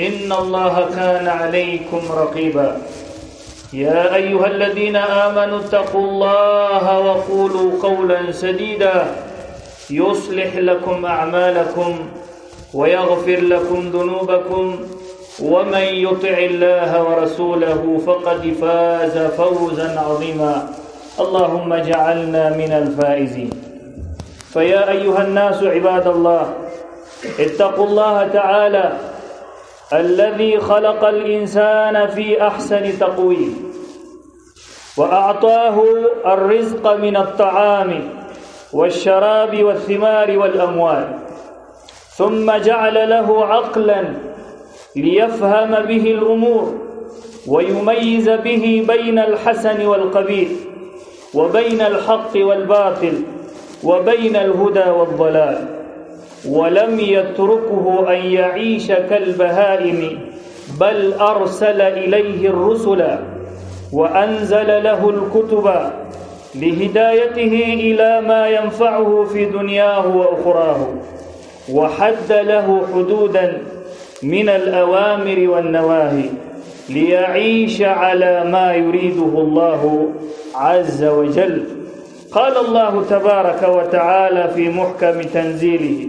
إن الله كان عليكم رقيبا. يا أيها الذين آمنوا اتقوا الله وقولوا قولا سديدا. يصلح لكم أعمالكم ويغفر لكم ذنوبكم. ومن يطع الله ورسوله فقد فاز فوزا عظيما. اللهم اجعلنا من الفائزين. فيا أيها الناس عباد الله اتقوا الله تعالى الذي خلق الإنسان في أحسن تقويم وأعطاه الرزق من الطعام والشراب والثمار والأموال ثم جعل له عقلا ليفهم به الأمور ويميز به بين الحسن والقبيح وبين الحق والباطل وبين الهدى والضلال. ولم يتركه أن يعيش كالبهائم بل أرسل إليه الرسل وأنزل له الكتب لهدايته إلى ما ينفعه في دنياه وأخراه وحد له حدوداً من الأوامر والنواهي ليعيش على ما يريده الله عز وجل. قال الله تبارك وتعالى في محكم تنزيله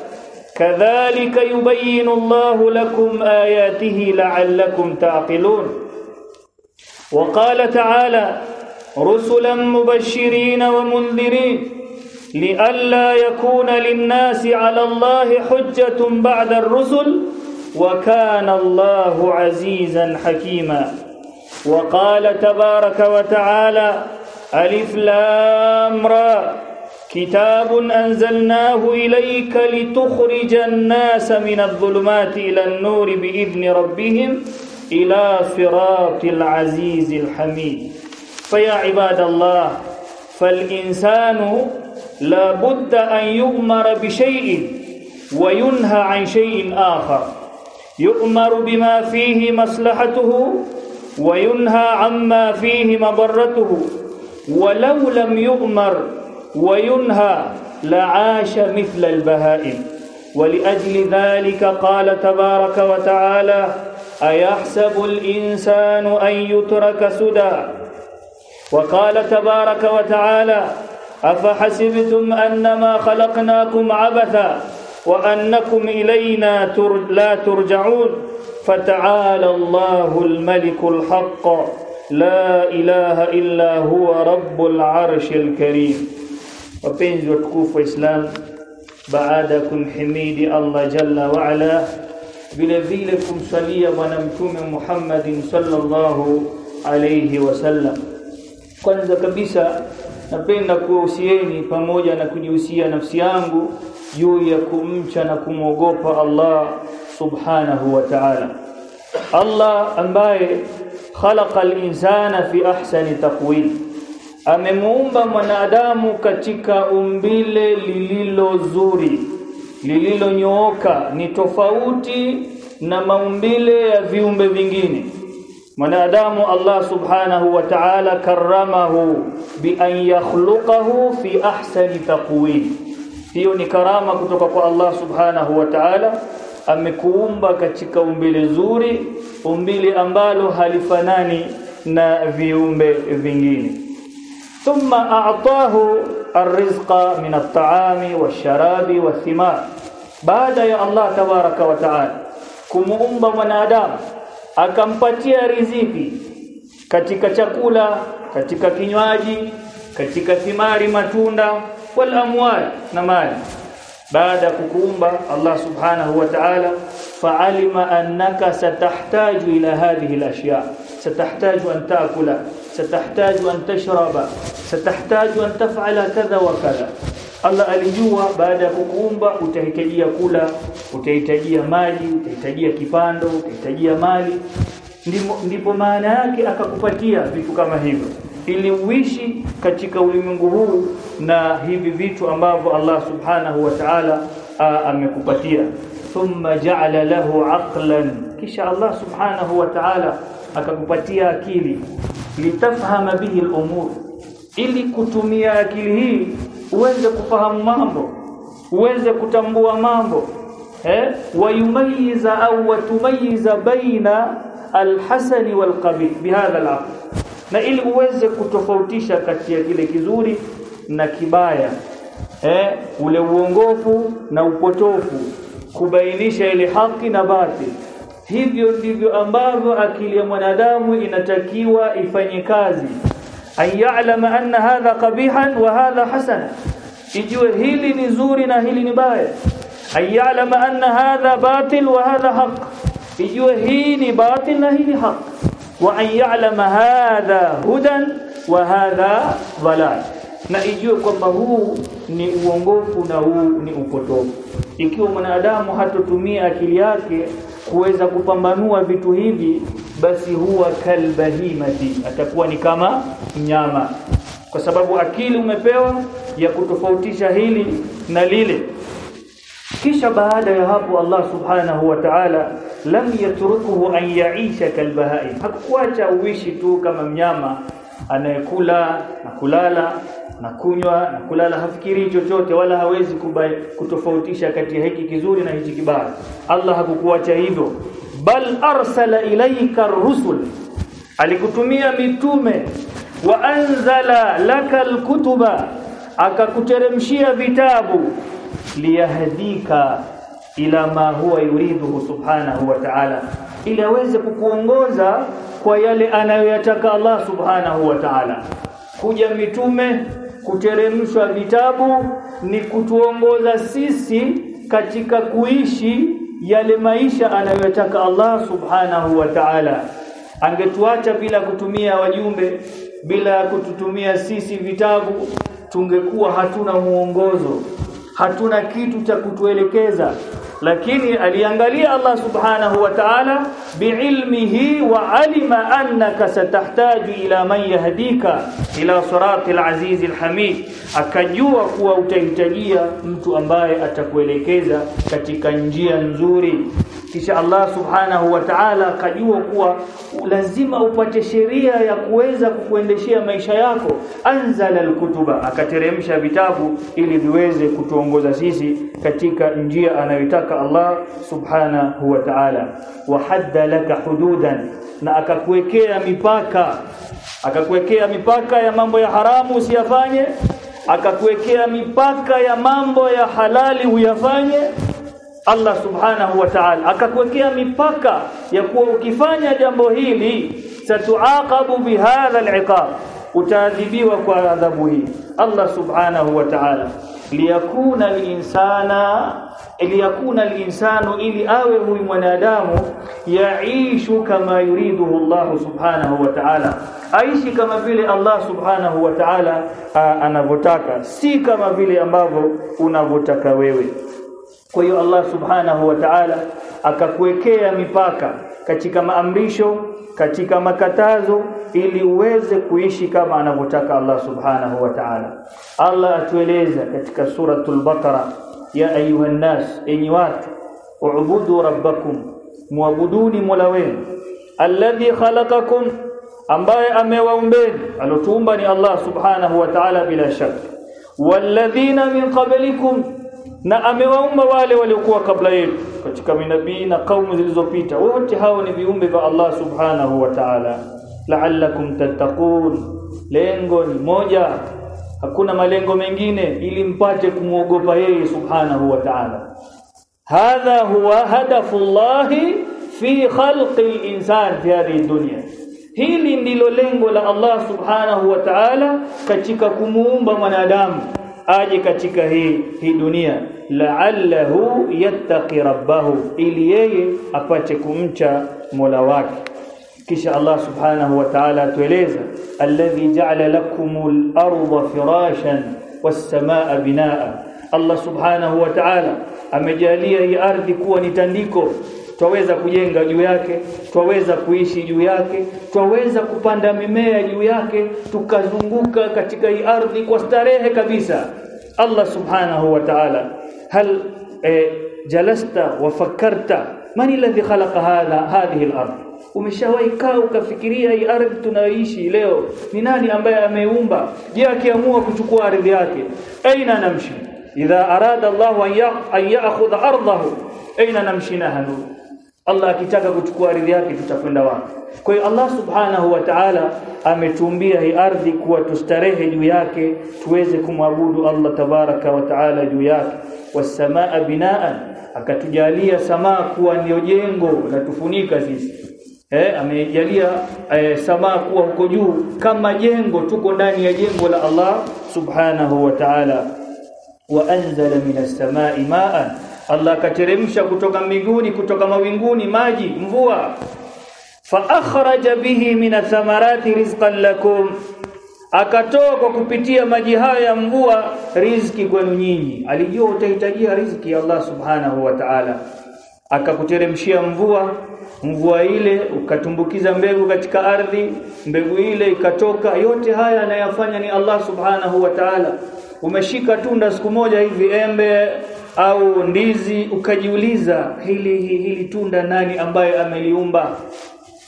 كذلك يبين الله لكم آياته لعلكم تعقلون. وقال تعالى رسلا مبشرين ومنذرين لئلا يكون للناس على الله حجة بعد الرسل وكان الله عزيزا حكيما. وقال تبارك وتعالى ألف لام را. كتاب أنزلناه إليك لتخرج الناس من الظلمات إلى النور بإذن ربهم إلى صراط العزيز الحميد. فيا عباد الله فالإنسان لا بد أن يؤمر بشيء وينهى عن شيء آخر. يؤمر بما فيه مصلحته وينهى عما فيه مضرته. ولو لم يؤمر وينهى لعاش مثل البهائم. ولأجل ذلك قال تبارك وتعالى أيحسب الإنسان أن يترك سدى؟ وقال تبارك وتعالى أفحسبتم أنما خلقناكم عبثا وأنكم إلينا تر لا ترجعون؟ فتعالى الله الملك الحق لا إله إلا هو رب العرش الكريم. Wapenzi watukufu wa Islam baada kumhimidi Allah jalla wa ala vile vile kumswalia bwana mtume Muhammadin sallallahu alayhi wasallam kwanza kabisa napenda kuwahusieni pamoja na kujihusia nafsi yangu juu ya kumcha na kumwogopa Allah subhanahu wa ta'ala. Allah ambaye khalaqa al-insana fi ahsani taqwim amemuumba mwanadamu katika umbile lililo zuri lililonyooka ni tofauti na maumbile ya viumbe vingine. Mwanadamu Allah subhanahu wa ta'ala karamahu bi an yakhluqahu fi ahsani taqwim. Hiyo ni karama kutoka kwa Allah subhanahu wa ta'ala. Amekuumba katika umbile zuri umbile ambalo halifanani na viumbe vingine thumma a'tahu arrizqa min at-ta'ami wash-sharabi wath-thimar. Baada ya Allah tabaraka wa ta'ala kumuumba mwanadamu akampatia riziki katika chakula katika kinywaji katika thimari matunda wal amwal na mali. Baada ya kukuumba Allah subhanahu wa ta'ala fa'alima annaka satahtaju ila hadhihi al-ashya satahtaju an ta'kula satahtaju an tashraba satahtaju an taf'ala kadha wa kadha Allah alijua baada ya kukuumba utahitajia kula utahitajia maji utahitajia kipando utahitajia mali. Ndipo, ndipo maana yake akakupatia vitu kama hivyo. Ili uishi katika ulimwengu huu na hivi vitu ambavyo Allah subhanahu wa ta'ala amekupatia. Thumma ja'ala lahu aqlan. Kisha Allah subhanahu wa ta'ala akakupatia akili litafhama bihi al-umur. Ili kutumia akili hii uweze kufahamu mambo uweze kutambua mambo eh? Wayumayiza au watumayiza baina alhasani walqabih bihadha alaql. Na ili uweze kutofautisha kati ya kile kizuri na kibaya eh? Ule uongofu na upotofu kubainisha ile haki na batil hivyo ndivyo ambavyo akili ya mwanadamu inatakiwa ifanye kazi. Ayalama anna hadha qabihan wa hadha hasana ijue hili ni zuri na hili ni baya. An ya'lama anna hadha batil wa hadha haq. Ijue hii ni batil na hii ni haq. Wa ayalama hadha hudan wa hadha dhalal. Na ijue kwamba huu ni uongofu na huu ni upotofu. Ikiwa mwanadamu hatotumia akili yake kuweza kupambanua vitu hivi basi huwa kalbahimati atakuwa ni kama mnyama kwa sababu akili umepewa ya kutofautisha hili na lile. Kisha baada ya hapo Allah subhanahu wa ta'ala lam yatrukuhu an yaisha kalbahaim hakuacha uishi tu kama mnyama anayekula na kulala na kunywa na kulala hafikiri chochote wala hawezi kubai, kutofautisha kati ya hiki kizuri na hiki kibaya. Allah hakukuacha hivyo. Bal arsala ilayka rusul alikutumia mitume. Wa anzala lakal kutuba akakuteremshia vitabu. Liyahdika ila ma huwa yuriduhu subhanahu wa ta'ala ili aweze kukuongoza kwa yale anayoyataka Allah subhanahu wa ta'ala. Kuja mitume kuteremshwa vitabu ni kutuongoza sisi katika kuishi yale maisha anayotaka Allah subhanahu wa ta'ala. Angetuacha bila kutumia wajumbe bila kututumia sisi vitabu tungekuwa hatuna muongozo hatuna kitu cha kutuelekeza lakini aliangalia Allah subhanahu wa ta'ala biilmihi wa alima annaka satahtaju ila man yahdika ila siratil azizil alhamid akajua kuwa utahitajia mtu ambaye atakuelekeza katika njia nzuri kisha Allah subhanahu wa ta'ala akajua kuwa lazima upate sheria ya kuweza kukuendeshea maisha yako. Anzala alkutuba akateremsha vitabu ili viweze kutuongoza sisi katika njia anayotaka Allah subhanahu wa ta'ala. Wa hadda laka hududan na akakuwekea mipaka. Akakuwekea mipaka ya mambo ya haramu usiyafanye. Akakuwekea mipaka ya mambo ya halali uyafanye Allah subhanahu wa ta'ala akakuwekea mipaka ya kuwa ukifanya jambo hili satuaqabu bihadha al'iqab utaadhibiwa kwa adhabu hii. Allah subhanahu wa ta'ala liyakuna al-insana liyakuna al-insanu ili awe huyu mwanadamu yaishu kama yuriduhu Allah subhanahu wa ta'ala. Aishi kama vile Allah subhanahu wa ta'ala anavyotaka si kama vile ambavyo unavyotaka wewe kwa hiyo Allah subhanahu wa ta'ala akakuwekea mipaka katika maamrisho katika makatazo ili uweze kuishi kama anavyotaka Allah subhanahu wa ta'ala. Allah atueleza katika suratul baqara ya ayuhan nas enyi watu ubudu rabbakum muabuduni mola wenu alladhi khalaqakum ambaye amewaumbeni alotuumba ni Allah subhanahu wa ta'ala bila shaka. Walladhina min qablikum na amewaumba wale waliokuwa kabla yetu katika minabii na kaumu zilizopita. Wote hao ni viumbe vya Allah subhanahu wa ta'ala. La'allakum tattaqun. Lengo ni moja. Hakuna malengo mengine ili mpate kumuogopa yeye subhanahu wa ta'ala. Hadha huwa hadafu llahi fi khalqi al-insan fi hadhihi dunya. Hili ndilo lengo la Allah subhanahu wa ta'ala katika kumuumba mwanadamu aje katika hii hii dunia. La'allahu yattaqi rabbahu ili yeye apate kumcha Mola wake. Kisha Allah subhanahu wa ta'ala atueleza alladhi ja'ala lakumul arda firashan was-samaa binaa Allah subhanahu wa ta'ala amejalia hii ardhi kuwa ni tandiko twaweza kujenga juu yake twaweza kuishi juu yake twaweza kupanda mimea juu yake tukazunguka katika hii ardhi kwa starehe kabisa. Allah subhanahu wa ta'ala hal eh, jalasta wa fakarta man alladhi khalaqa hadha hadhihi al-ardh umeshawahi kaa ukafikiria hii ardhi tunayoishi leo ni nani ambaye ameumba? Je akiamua kuchukua ardhi yake? Aina namshi? Idha arada Allah an ya'khudha ardahu aina namshi nahnu Allah akitaka kuchukua ardhi yake tutakwenda wapi? Kwa hiyo Allah subhanahu wa ta'ala ametuumbia hii ardhi kuwa tustarehe juu yake tuweze kumwabudu Allah tabaraka wa ta'ala juu yake. Wasamaa binaan akatujalia samaa kuwa ndio jengo la tufunika sisi. Eh amejalia eh, samaa kuwa huko juu kama jengo tuko ndani ya jengo la Allah subhanahu wa ta'ala. Wa anzala minas samaa ma'an Allah akateremsha kutoka mbinguni kutoka mawinguni maji mvua. Fa akhraja bihi min thamarati rizqan lakum. Akatoa kwa kupitia maji hayo ya mvua riziki kwenu nyinyi. Alijua utahitajia riziki ya Allah subhanahu wa ta'ala. Akakuteremshia mvua mvua ile ukatumbukiza mbegu katika ardhi mbegu ile ikatoka. Yote haya anayafanya ni Allah subhanahu wa ta'ala. Umeshika tunda siku moja hivi embe au ndizi ukajiuliza hili hili hili tunda nani ambaye ameliumba?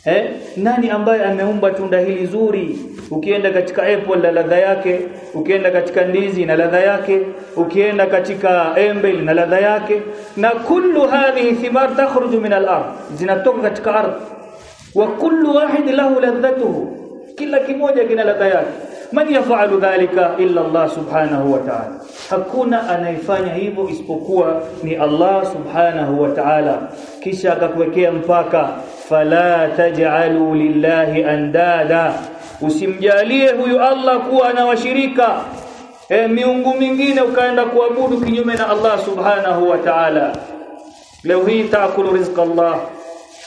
Eh? Nani ambaye ameumba tunda hili zuri? Ukienda katika apple na ladha yake ukienda katika ndizi na ladha yake ukienda katika embe na ladha yake na kullu hadhihi thimar takhruju min al-ard zinatoka katika ardhi. Wa kullu wahid lahu ladhatuhu kila kimoja kina ladha yake. Man yafalu dhalika illa Allah subhanahu wa ta'ala hakuna anayefanya hivyo isipokuwa ni Allah subhanahu wa ta'ala kisha akakuwekea mpaka fala taj'alu lillahi andada usimjalie huyu Allah kuwa anawashirika e, miungu mingine ukaenda kuabudu kinyume na Allah subhanahu wa ta'ala leo hii taakulu rizqa Allah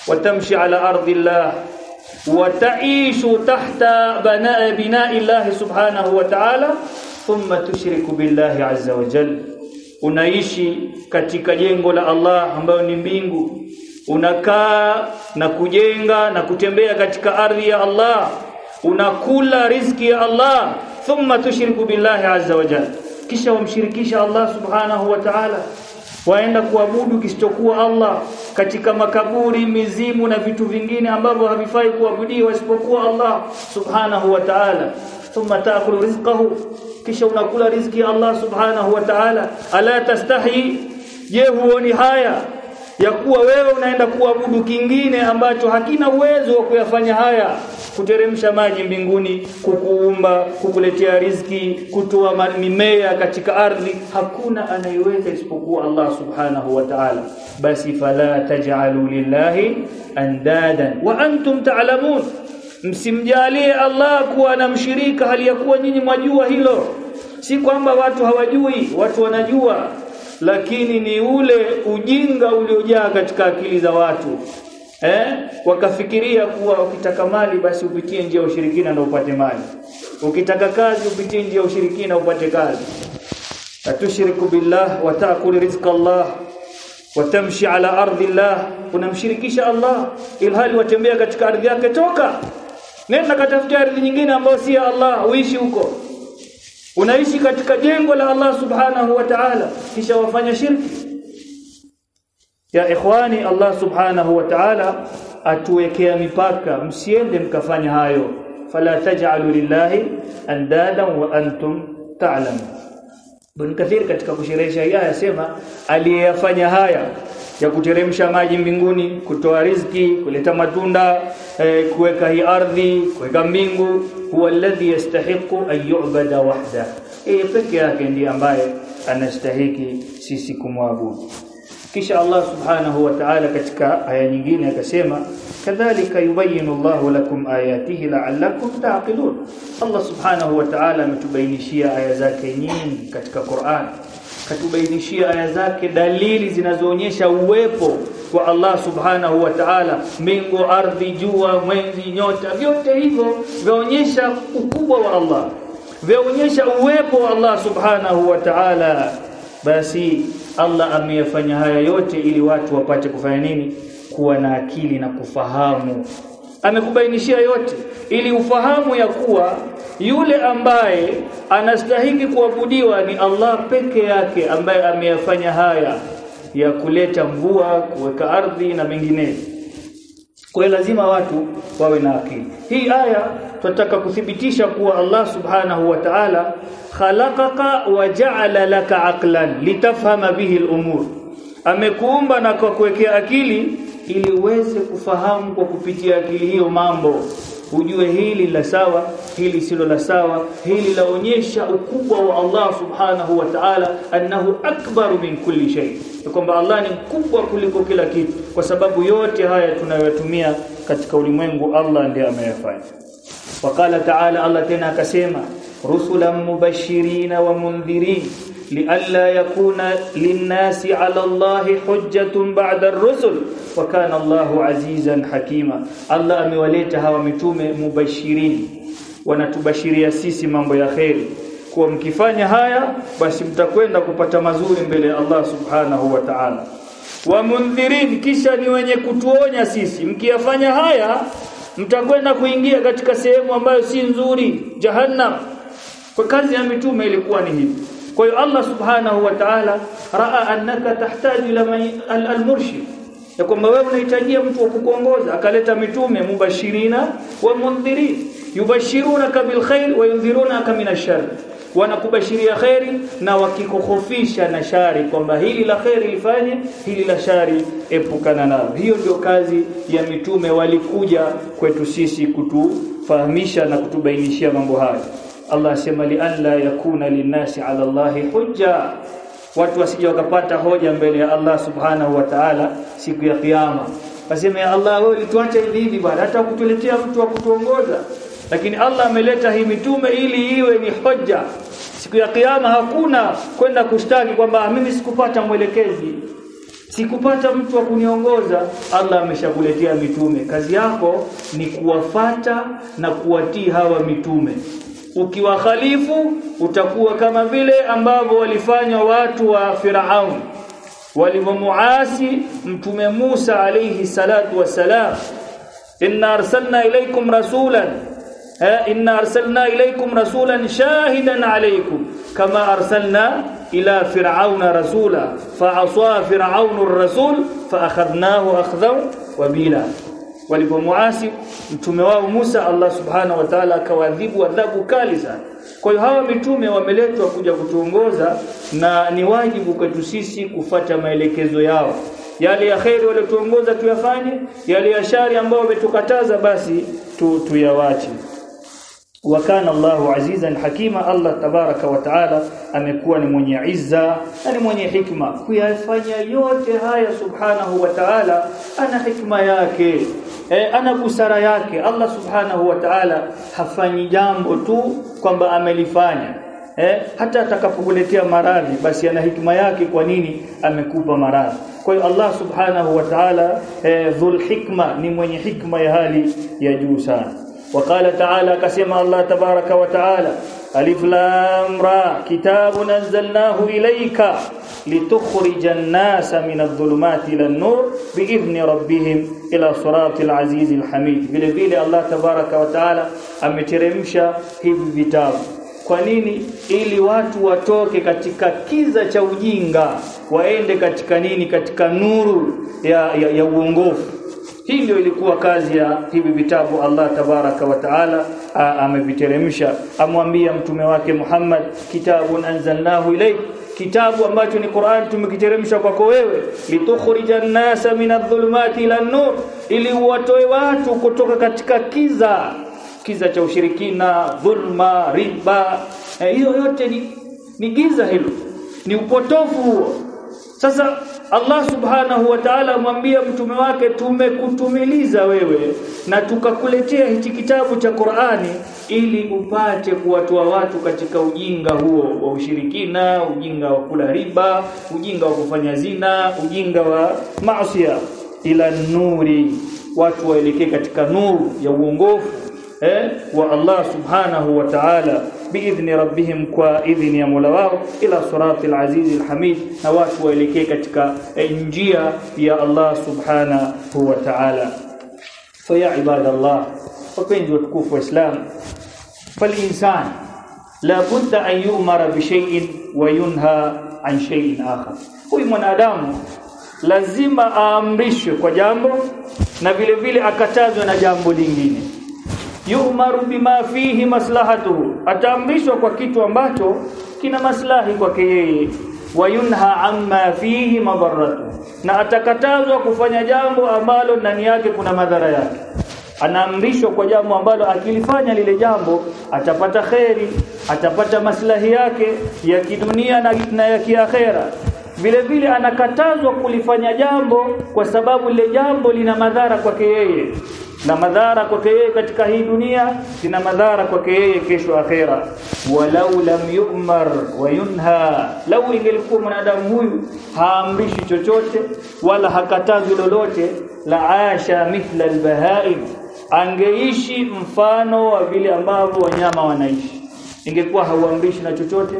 watamshi ala ardi Allah وتعيش تحت بناء بناء الله سبحانه وتعالى thumma tushriku billahi azza wa jal. unaishi katika jengo la Allah ambayo ni mbingu. Unakaa na kujenga na kutembea katika ardhi ya Allah. Unakula riziki ya Allah. Thumma tushriku billahi azza wa jal. kisha wamshirikisha Allah subhanahu wa ta'ala. Waenda kuabudu kisichokuwa Allah. Katika makaburi mizimu na vitu vingine ambavyo havifai kuabudiwa isipokuwa Allah subhanahu wa ta'ala thumma ta'kulu rizqahu kisha unakula riziki ya Allah subhanahu wa ta'ala. Ala tastahi je huoni haya ya kuwa wewe unaenda kuabudu kingine ambacho hakina uwezo wa kuyafanya haya. Kuteremsha maji mbinguni kukuumba kukuletea riziki kutoa mimea katika ardhi. Hakuna anayeweza isipokuwa Allah subhanahu wa ta'ala. Basi fala taj'alu lillahi andadan. Wa antum ta'lamun msimjalie Allah kuwa na mshirika hali ya kuwa nyinyi mwajua hilo. Si kwamba watu hawajui watu wanajua lakini ni ule ujinga uliojaa katika akili za watu eh? Wakafikiria kuwa ukitaka mali basi upitie njia ya ushirikina ndio upate mali. Ukitaka kazi upitie njia ya ushirikina upate kazi. Atushiriku billah wa ta'kul rizqa Allah wa tamshi ala ardhillah unamshirikisha Allah ilhali watembea katika ardhi yake toka nenda katafuta ardhi nyingine ambayo si ya Allah uishi huko. Unaishi katika jengo la Allah subhanahu wa ta'ala kisha wafanya shirki. Ya ikhwani Allah subhanahu wa ta'ala atuwekea mipaka msiende mkafanya hayo. Fala taj'alu lillahi andadan wa antum ta'lamun. Ibn Kathir katika kusherehesha hii aya sema aliyeyafanya haya ya kuteremsha maji mbinguni, kutoa riziki, kuleta matunda, eh, kuweka hii ardhi, kuweka mbingu, huwa alladhi yastahiqu an yu'bada wahda. Yeye peke yake ndiye ambaye anastahiki sisi kumwabudu. Kisha Allah subhanahu wa ta'ala katika aya nyingine akasema kadhalika yubayinu Allahu lakum ayatihi la'allakum ta'qilun. Allah subhanahu wa ta'ala ametubainishia aya zake nyingi katika Qur'an katubainishia aya zake dalili zinazoonyesha uwepo wa Allah subhanahu wa ta'ala. Mbingu ardhi jua mwezi nyota vyote hivyo vyaonyesha ukubwa wa Allah. Vyaonyesha uwepo wa Allah subhanahu wa ta'ala. Basi Allah ameyafanya haya yote ili watu wapate kufanya nini? Kuwa na akili na kufahamu amekubainishia yote ili ufahamu ya kuwa yule ambaye anastahili kuabudiwa ni Allah peke yake ambaye ameyafanya haya ya kuleta mvua kuweka ardhi na mengineyo. Kwa lazima watu wawe na akili. Hii aya tunataka kuthibitisha kuwa Allah subhanahu wa ta'ala khalaqaka wa ja'ala laka aqlan litafhama bihi al-umur. Amekuumba na kwa kuwekea akili ili uweze kufahamu kwa kupitia akili hiyo mambo ujue hili la sawa hili silo la sawa. Hili laonyesha ukubwa wa Allah subhanahu wa ta'ala annahu akbaru min kulli shay. Kwamba Allah ni mkubwa kuliko kila kitu. Kwa sababu yote haya tunayotumia katika ulimwengu Allah ndiye ameyafanya. Wakala ta'ala Allah tena akasema rusulan mubashirina wa mundhirin lialla yakuna linnasi ala Allah hujjatun ba'da ar-rusul wa kana Allah azizan hakima Allah amewaleta hawa mitume mubashirini wanatubashiria sisi mambo ya kheri. Kwa mkifanya haya basi mtakwenda kupata mazuri mbele ya Allah subhanahu wa ta'ala. Wa mundhirin kisha ni wenye kutuonya sisi. Mkiyafanya haya mtakwenda kuingia katika sehemu ambayo si nzuri jahannam. Kwa kazi ya mitume ilikuwa ni hivi kwa hiyo Allah subhanahu wa ta'ala raa annaka tahtaji ila al-murshid. Ya kwamba wewe unahitajia mtu wa kukuongoza akaleta mitume mubashirina wa mundhirin. Yubashirunaka bil khair wa yundhirunaka min ash-shar. Wanakubashiria khairi na wakikukhofisha na shari kwamba hili la khairi lifanye hili la shari epukana nalo. Hiyo ndio kazi ya mitume walikuja kwetu sisi kutufahamisha na kutubainishia mambo haya Allah asema li an la yakuna linasi ala Allahi hujja. Watu wasije wakapata hoja mbele ya Allah subhanahu wa ta'ala siku ya kiyama. Waseme ya Allah wewe ulituacha hivi hivi bwana hata kutuletea mtu wa kutuongoza. Lakini Allah ameleta hii mitume ili iwe ni hoja siku ya kiyama hakuna kwenda kushtaki kwamba mimi sikupata mwelekezi. Sikupata mtu wa kuniongoza. Allah ameshakuletea mitume. Kazi yako ni kuwafata na kuwatii hawa mitume ukiwakhalifu utakuwa kama vile ambavyo walifanywa watu wa Firaun. Walivyomuasi mtume Musa alayhi salatu wasalam inna arsalna ilaykum rasulan inna arsalna ilaykum rasulan shahidan alaykum kama arsalna ila fir'auna rasula fa'asa fir'aunu ar-rasul fa'akhadnahu akhdhan wabila walipomuasi mtume wao Musa Allah subhana wa ta'ala akawadhibu adhabu kali sana. Kwa hiyo hawa mitume wameletwa kuja kutuongoza na ni wajibu kwetu sisi kufata maelekezo yao. Yale ya khairi waliotuongoza tuyafanye yale ya shari ambao wametukataza basi tu, tuyawache. Wakana Allahu azizan hakima Allah tabaraka wa taala amekuwa ni mwenye izza ni mwenye hikma. Kuyafanya yote haya subhanahu wa taala ana hikma yake e, ana busara yake. Allah subhanahu wa taala hafanyi jambo tu kwamba amelifanya. Eh, hata atakapokuletea maradhi basi ana hikima yake kwa nini amekupa maradhi. Kwa hiyo Allah subhanahu wa ta'ala eh, dhul hikma ni mwenye hikma ya hali ya juu sana وقال تعالى كما الله تبارك وتعالى ألف لام را كتاب أنزلناه إليك لتخرج الناس من الظلمات إلى النور بإذن ربهم إلى صراط العزيز الحميد vile vile Allah tabaraka wa taala ameteremsha hivi vitabu kwa nini ili watu watoke katika kiza cha ujinga waende katika nini katika nuru ya, ya, ya uongofu ndio ilikuwa kazi ya hivi vitabu Allah tabaraka wa taala ameviteremsha. Amwambia mtume wake Muhammad kitabun anzalnahu ilayk kitabu ambacho ni Qur'an tumekiteremsha kwako wewe litukhrija an-nasa minadh-dhulumati ila an-nur ili uwatoe watu kutoka katika kiza kiza cha ushirikina dhulma riba. Hiyo e, yote ni, ni giza hilo ni upotofu huo sasa Allah subhanahu wa ta'ala amwambia mtume wake tumekutumiliza wewe na tukakuletea hichi kitabu cha Qur'ani ili upate kuwatoa watu katika ujinga huo wa ushirikina, ujinga wa kula riba, ujinga wa kufanya zina, ujinga wa maasiya ila nuri, watu waelekee katika nuru ya uongofu eh, wa Allah subhanahu wa ta'ala biidhni rabbihim kwa idhni ya Mola wao ila siratil aziz alhamid na watu waelekee katika njia ya Allah subhanahu wa ta'ala fa ya ibadallah wapenzi watukufu wa Islam فالإنسان لا بد أن يؤمر بشيء وينهى عن شيء آخر huyu mwanadamu lazima aamrishwe kwa jambo na vile vile akatazwe na jambo lingine yu'maru bima fihi maslahatuhu. Ataamrishwa kwa kitu ambacho kina maslahi kwake yeye. Wayunha amma fihi madarratu na atakatazwa kufanya jambo ambalo ndani yake kuna madhara yake. Anaamrishwa kwa jambo ambalo akilifanya lile jambo atapata kheri atapata maslahi yake ya kidunia na, na ya kiakhera. Vile vile anakatazwa kulifanya jambo kwa sababu lile jambo lina madhara kwake yeye na madhara kwake yeye katika hii dunia sina madhara kwake yeye kesho akhera. Walau lam yu'mar wa yunha lau ingelikuwa mwanadamu huyu haamrishi chochote wala hakatazi lolote la asha mithla albahaim angeishi mfano wa vile ambavyo wanyama wanaishi. Ingekuwa hauamrishi na chochote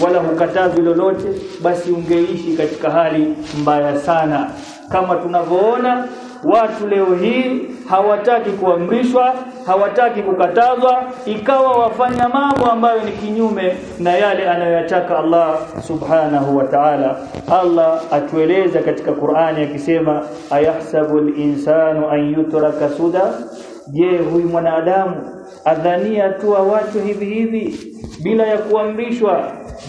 wala hukatazi lolote basi ungeishi katika hali mbaya sana. Kama tunavyoona watu leo hii hawataki kuamrishwa hawataki kukatazwa ikawa wafanya mambo ambayo ni kinyume na yale anayoyataka Allah subhanahu wa ta'ala. Allah atueleza katika Qur'ani akisema ayahsabu al-insanu an yutraka suda. Je huyu mwanadamu adhania tu watu hivi hivi bila ya kuamrishwa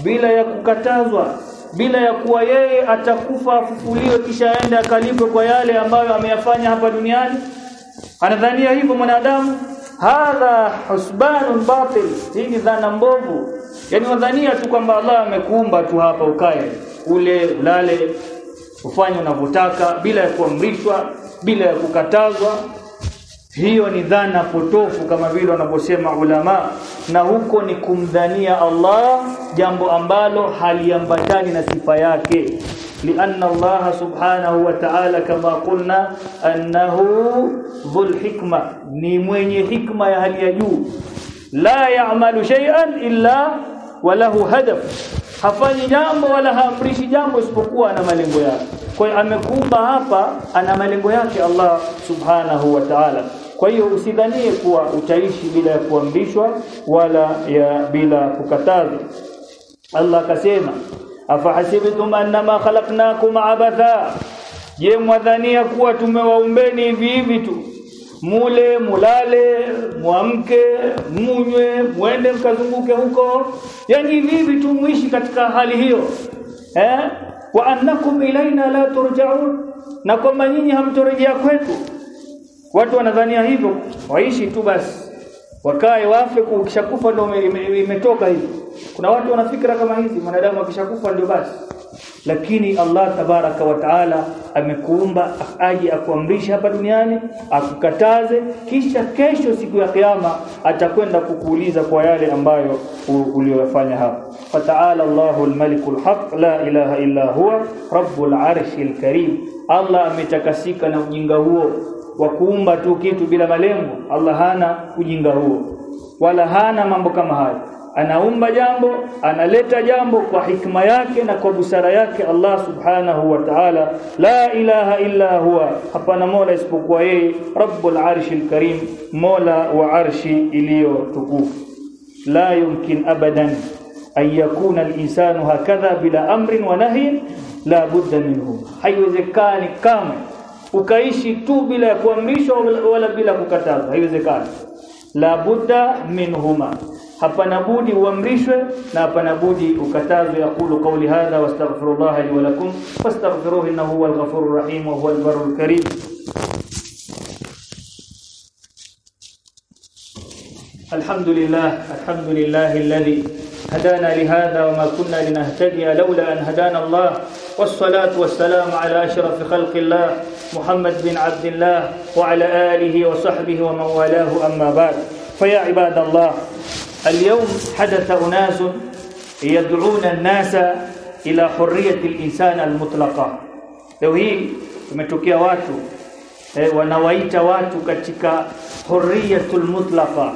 bila ya kukatazwa bila ya kuwa yeye atakufa afufuliwe kisha aende akalipwe kwa yale ambayo ameyafanya hapa duniani. Anadhania hivyo mwanadamu. Hadha husbanun batil hii ni dhana mbovu. Yani wadhania tu kwamba Allah amekuumba tu hapa ukae ule ulale ufanye unavyotaka bila ya kuamrishwa bila ya kukatazwa hiyo ni dhana potofu kama vile wanavyosema ulama na huko ni kumdhania Allah jambo ambalo haliambatani na sifa yake لأن الله سبحانه وتعالى كما قلنا أنه ذو الحكمة ni mwenye hikma ya hali ya juu la ya'malu shay'an illa walahu hadaf hafanyi jambo wala haamrishi jambo isipokuwa ana malengo yake kwa hiyo amekuumba hapa ana malengo yake Allah subhanahu wa ta'ala kwa hiyo usidhanie kuwa utaishi bila ya kuamrishwa wala ya bila kukatazwa. Allah akasema afahasibtum annama khalaqnakum abatha? Je mwadhania kuwa tumewaumbeni hivi hivi tu? Mule mulale mwamke munywe mwende mkazunguke huko. Yaani hivi hivi tu muishi katika hali hiyo. Eh? Wa annakum ilaina la turja'un. Na kwamba nyinyi hamtorejea kwetu watu wanadhania hivyo. Waishi tu basi. Wakae wafe ukishakufa ndio imetoka hivi. Kuna watu wanafikira kama hizi mwanadamu akishakufa ndio basi. Lakini Allah tabaraka wa taala amekuumba aje akuamrisha hapa duniani akukataze. Kisha kesho siku ya kiyama atakwenda kukuuliza kwa yale ambayo uliyofanya hapa. Fataala Allahu almalikul haq la ilaha illa huwa rabbul arshil karim. Allah ametakasika na ujinga huo wa kuumba tu kitu bila malengo Allah hana ujinga huo. Wala hana mambo kama hayo. Anaumba jambo analeta jambo kwa hikma yake na kwa busara yake Allah subhanahu wa ta'ala. La ilaha illa huwa. Hapana mola isipokuwa yeye rabbul arshil karim mola wa arshi iliyo tukufu. La yumkin abadan an yakuna al-insanu hakadha bila amrin wa nahyin la budda minhu. Haiwezekani kama ukaishi tu bila ya kuamrishwa wala bila kukatazwa haiwezekani la budda minhuma hapana budi uamrishwe na hapana budi ukatazwe yaqulu qawli hadha wastaghfirullah li wa lakum fastaghfiruhu innahu huwal ghafurur rahim wa huwal barrul karim الحمد لله الحمد لله الذي هدانا لهذا وما كنا لنهتدي لولا أن هدانا الله والصلاة والسلام على أشرف خلق الله محمد بن عبد الله وعلى آله وصحبه ومن والاه أما بعد فيا عباد الله اليوم حدث أناس يدعون الناس إلى حرية الإنسان المطلقة leo hii umetokea watu eh, wanawaita watu katika hurriyatul mutlaqa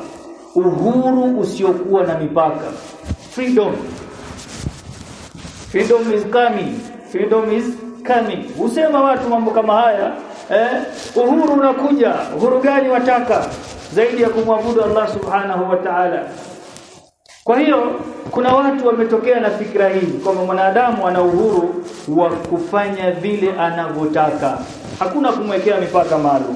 uhuru usiokuwa na mipaka freedom freedom is coming freedom is coming husema watu mambo kama haya eh, uhuru unakuja uhuru gani wataka zaidi ya kumwabudu Allah subhanahu wa ta'ala. Kwa hiyo kuna watu wametokea na fikra hii kwamba mwanadamu ana uhuru wa kufanya vile anavyotaka. Hakuna kumwekea mipaka maalum.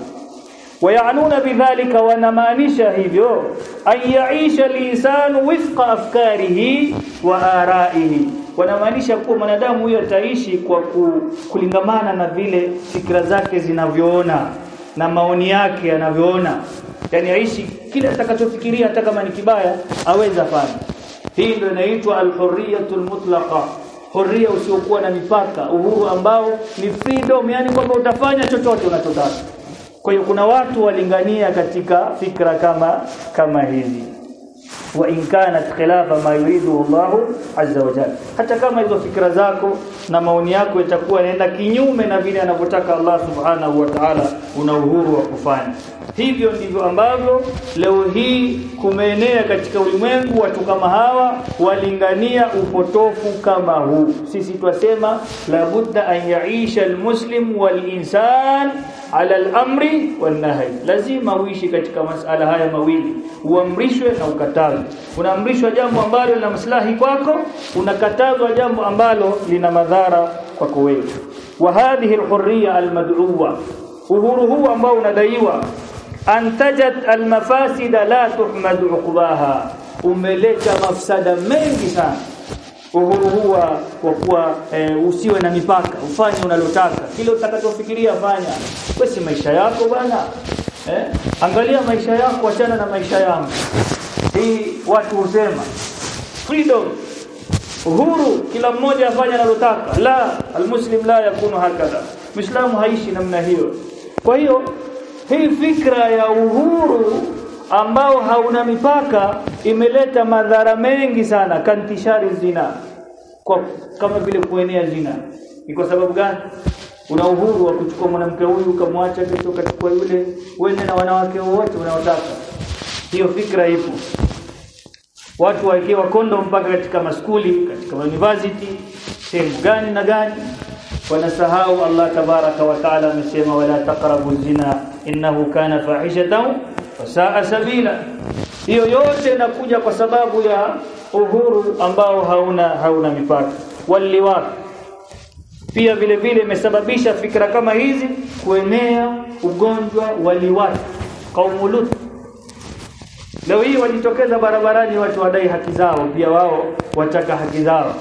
Wayanuna bidhalika wanamaanisha hivyo ayaisha linsanu wifqa afkarihi wa araihi wanamaanisha kuwa mwanadamu huyo ataishi kwa kulingamana na vile fikra zake zinavyoona na maoni yake yanavyoona. Yani aishi kile atakachofikiria hata kama ni kibaya aweza fanya. Hii ndio inaitwa al-hurriyatul mutlaqa huria usiokuwa na mipaka uhuru ambao ni freedom yani kwamba utafanya chochote unachotaka. Kwa hiyo kuna watu walingania katika fikra kama kama hizi wa in kanat khilafa ma yuridu Allah azza wa jalla. Hata kama hizo fikra zako na maoni yako yatakuwa yanaenda kinyume na vile anavyotaka Allah subhanahu wa ta'ala una uhuru wa kufanya hivyo ndivyo ambavyo leo hii kumeenea katika ulimwengu watu kama hawa walingania upotofu kama huu. Sisi twasema la budda an yaisha almuslim walinsan ala al-amri wan-nahy lazima uishi katika masala haya mawili uamrishwe na ukatazwe. Unaamrishwa jambo ambalo lina maslahi kwako unakatazwa jambo ambalo lina madhara kwako wewe. Wa hadhihi al-hurriya al-mad'uwa uhuru huu ambao unadaiwa antajat al-mafasida la tuhmad uqbaha. Umeleta mafsada mengi sana. Uhuru huwa kwa kuwa e, usiwe na mipaka. Ufanye unalotaka. Kile utakachofikiria fanya. Wewe maisha yako bwana. Eh? Angalia maisha yako achana na maisha yangu. Hii watu husema. Freedom. Uhuru kila mmoja afanye analotaka. La almuslim la yakunu hakadha. Muislamu haishi namna hiyo. Kwa hiyo hii fikra ya uhuru ambao hauna mipaka imeleta madhara mengi sana. Kantishari zina. Kwa kama vile kuenea zina. Ni kwa sababu gani? Una uhuru wa kuchukua mwanamke huyu ukamwacha kesho ukachukua yule uende na wanawake wote unaotaka. Hiyo fikra ipo. Watu waikiwa kondo mpaka katika maskuli katika university sehemu gani na gani wanasahau Allah tabaraka wa taala amesema wala taqrabu zina innahu kana fahishatan wasaa sabila. Hiyo yote inakuja kwa sababu ya uhuru ambao hauna hauna mipaka. Waliwat pia vile vile imesababisha fikra kama hizi kuenea ugonjwa waliwat kaumu lut. Leo hii wajitokeza barabarani watu wadai haki zao pia wao wataka haki zao.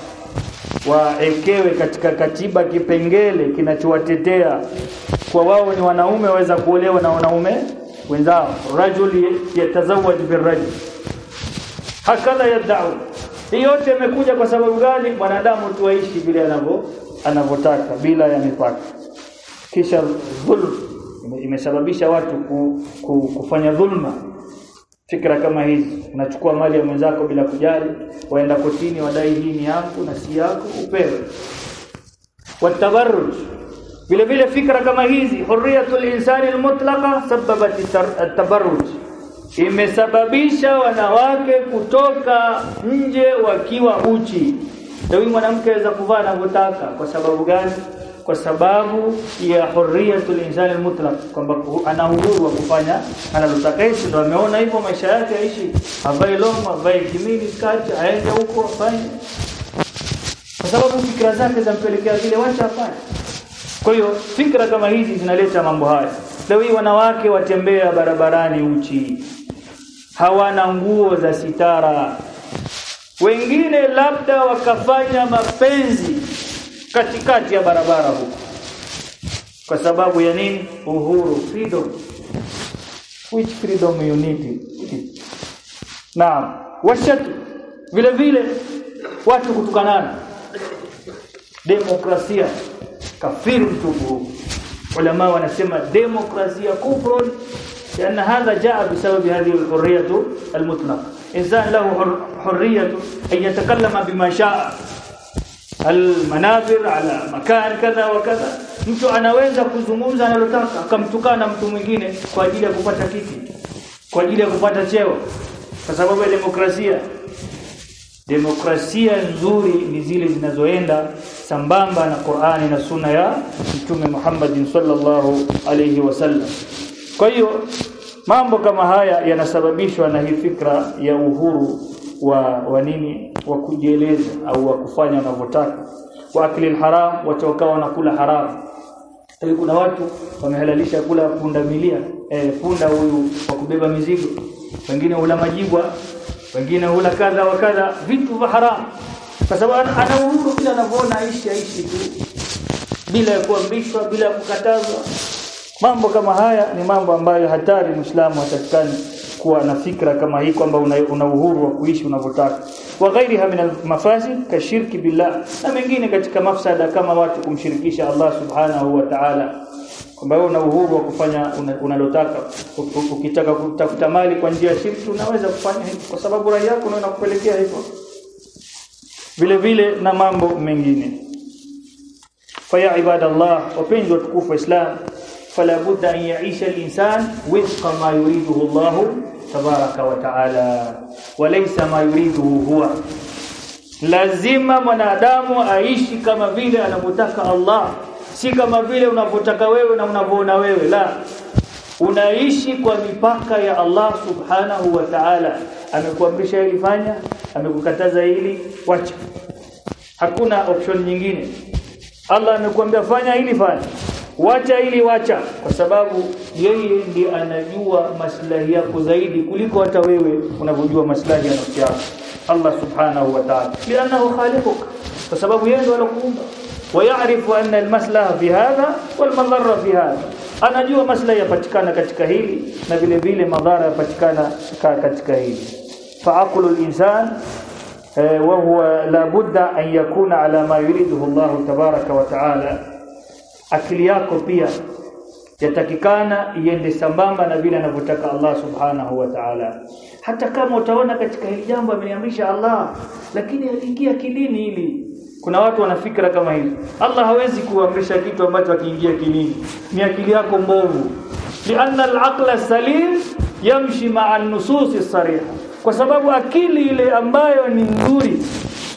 Waekewe katika katiba kipengele kinachowatetea kwa wao ni wanaume waweza kuolewa na wanaume wenzao. Rajul yatazawaj birajul hakala yad'u. Hii yote imekuja kwa sababu gani? Mwanadamu tuaishi vile anavyo anavyotaka bila ya mipaka. Kisha dhulm imesababisha watu ku, ku, kufanya dhulma. Fikra kama hizi. Unachukua mali ya mwenzako bila kujali waenda kotini wadai hii ni yangu na si yako upewe. Watabarruj vile vile fikra kama hizi hurriyatul insani almutlaqa sababat at-tabarruj. Imesababisha wanawake kutoka nje wakiwa uchi. Leo mwanamke aweza kuvaa anavyotaka. Kwa sababu gani? Kwa sababu ya hurriyatul insani almutlaq kwamba ana uhuru wa kufanya analotaka. Hicho ndio ameona hivyo maisha yake aishi avae longo avae kimini kati aende huko afanye. Kwa sababu fikra zake zampelekea vile wacha afanye kwa hiyo fikra kama hizi zinaleta mambo haya. Leo hii wanawake watembea barabarani uchi. Hawana nguo za sitara. Wengine labda wakafanya mapenzi katikati ya barabara huko. Kwa sababu ya nini? Uhuru freedom. Which freedom you need naam. Washatu vile vile watu kutukanana. Demokrasia kafiri mtupu ulama wanasema demokrasia kufrun لأن هذا جاء بسبب هذه الحرية المطلقة إنسان له حرية أن يتكلم بما شاء المنابر على مكان كذا وكذا mtu anaweza kuzungumza analotaka akamtukana mtu mwingine kwa ajili ya kupata kiti kwa ajili ya kupata cheo kwa sababu ya demokrasia demokrasia nzuri ni zile zinazoenda sambamba na Qur'ani na Sunna ya Mtume Muhammad sallallahu alayhi wasallam kwa hiyo mambo kama haya yanasababishwa na hii fikra ya uhuru wa wa nini? Wa kujieleza au wa kufanya wanavyotaka. Wa akli haram watu wakawa wanakula haramu Hivi kuna watu wamehalalisha kula punda milia eh, punda huyu wa kubeba mizigo. Wengine ula majibwa wengine hula kadha wa kadha vitu vya haramu kwa sababu ana uhuru bila anavyoona aishi aishi tu. Bila ya kuamrishwa bila kukatazwa. Mambo kama haya ni mambo ambayo hatari muislamu atakani kuwa na fikra kama hii kwamba una, una uhuru wa kuishi unavyotaka. Wa ghairiha min mafasid kashirki billah na mengine katika mafsada kama watu kumshirikisha Allah subhanahu wa ta'ala kwamba wewe una uhuru wa kufanya unalotaka. Ukitaka kutafuta mali kwa njia ya shirki unaweza kufanya hivyo. Kwa sababu rai yako ndio inakupelekea hivyo. Vile vile na mambo mengine. Faya ibadallah wapenzi watukufu wa Islam fala budda an yaisha al-insan wifqa ma yuriduhu Allah tabaraka wa taala. Walaysa ma yuriduhu huwa. Lazima mwanadamu aishi kama vile anavyotaka Allah si kama vile unavotaka wewe na unavoona wewe la. Unaishi kwa mipaka ya Allah subhanahu wa ta'ala. Amekuamrisha hili fanya amekukataza hili wacha. Hakuna option nyingine. Allah amekuambia fanya hili fanya. Wacha ili wacha. Kwa sababu yeye ndiye anajua maslahi yako zaidi kuliko hata wewe unavyojua maslahi ya nafsi yako. Allah subhanahu wa ta'ala. Lianahu khaliquk kwa sababu yeye ndiye alokuumba ويعرف أن المصلحه في هذا والمضره في هذا anajua maslahi yapatikana katika hili na vile vile madhara yapatikana katika hili faaqulu al-insan wa huwa la budda an yakuna ala ma yuriduhu Allah tabaraka wa ta'ala akili yako pia yatakikana iende sambamba na vile anavyotaka Allah subhanahu wa ta'ala hata kama utaona katika hili jambo ameniamrisha Allah lakini aliingia kilini hili kuna watu wana fikra kama hizo Allah hawezi kuamrisha kitu ambacho akiingia kinini. Ni akili yako mbovu. Lianna al-aqla salim yamshi ma'a an-nusus sariha kwa sababu akili ile ambayo ni nzuri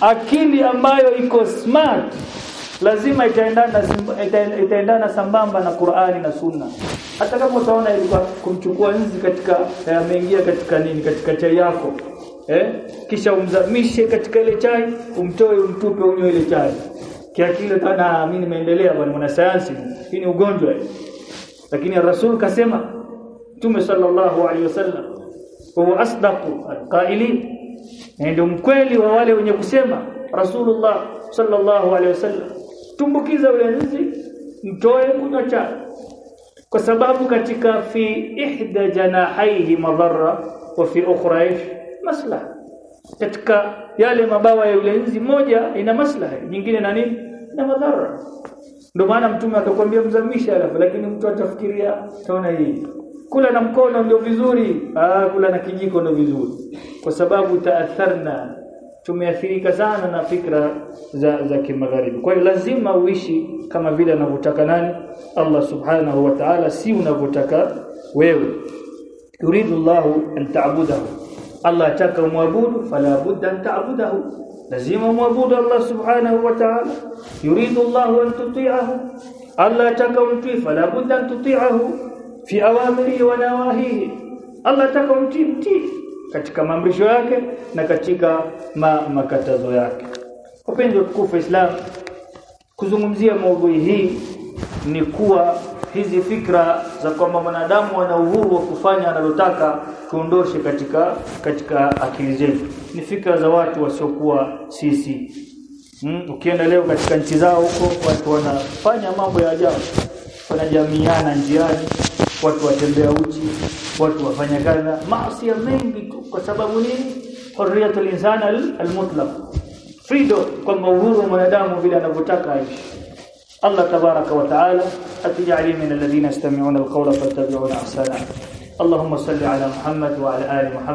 akili ambayo iko smart lazima itaendana itaendana sambamba na Qur'ani na Sunna. Hata kama utaona ilikuwa kumchukua nzi katika ameingia katika nini katika chai yako eh? Kisha umzamishe katika ile chai umtoe umtupe unywe ile chai. Kiakili tana mimi nimeendelea bwana mwanasayansi hii ni ugonjwa lakini rasul kasema Mtume sallallahu alaihi wasallam huwa asdaqu alqailin. Ndio mkweli wa wale wenye kusema Rasulullah sallallahu alaihi wasallam tumbukiza ule nzi mtoe kunywa chai. Kwa sababu katika fi ihda janahaihi madhara wa fi ukhra maslaha. Katika yale mabawa ya yule nzi moja ina maslaha nyingine na nini? Na madhara. Ndio maana mtume akakwambia mzamisha alafu lakini mtu atafikiria taona hii. Kula na mkono ndio vizuri. Ah kula na kijiko ndio vizuri. Kwa sababu taatharna tumeathirika sana na fikra za za kimagharibi. Kwa hiyo lazima uishi kama vile anavyotaka nani? Allah subhanahu wa ta'ala si unavyotaka wewe. Yuridu Allahu an ta'budahu Allah ataka umwabudu fala budda an ta'budahu. Lazima umwabudu Allah subhanahu wa ta'ala. Yuridu Allah an tuti'ahu. Allah ataka umtii fala budda tuti'ahu. Fi awamirihi wa nawahihi. Allah ataka umtii mtii katika maamrisho yake na katika ma, makatazo yake wapenzi wa tukufu Islam? Kuzungumzia maudhui hii ni kuwa hizi fikra za kwamba mwanadamu ana uhuru wa kufanya analotaka kuondoshe katika katika akili zetu. Ni fikra za watu wasiokuwa sisi. Mm, ukienda leo katika nchi zao huko watu wanafanya mambo ya ajabu. Wanajamiana njiani watu watembea uchi watu wafanya kadha maasi mengi tu. Kwa sababu nini hurriyatul insani al-mutlaq. Freedom kwamba uhuru wa mwanadamu vile anavyotaka aishi الله تبارك وتعالى أتجعلي من الذين يستمعون القول فاتبعون أحسنه. اللهم صل على محمد وعلى آل محمد.